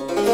you.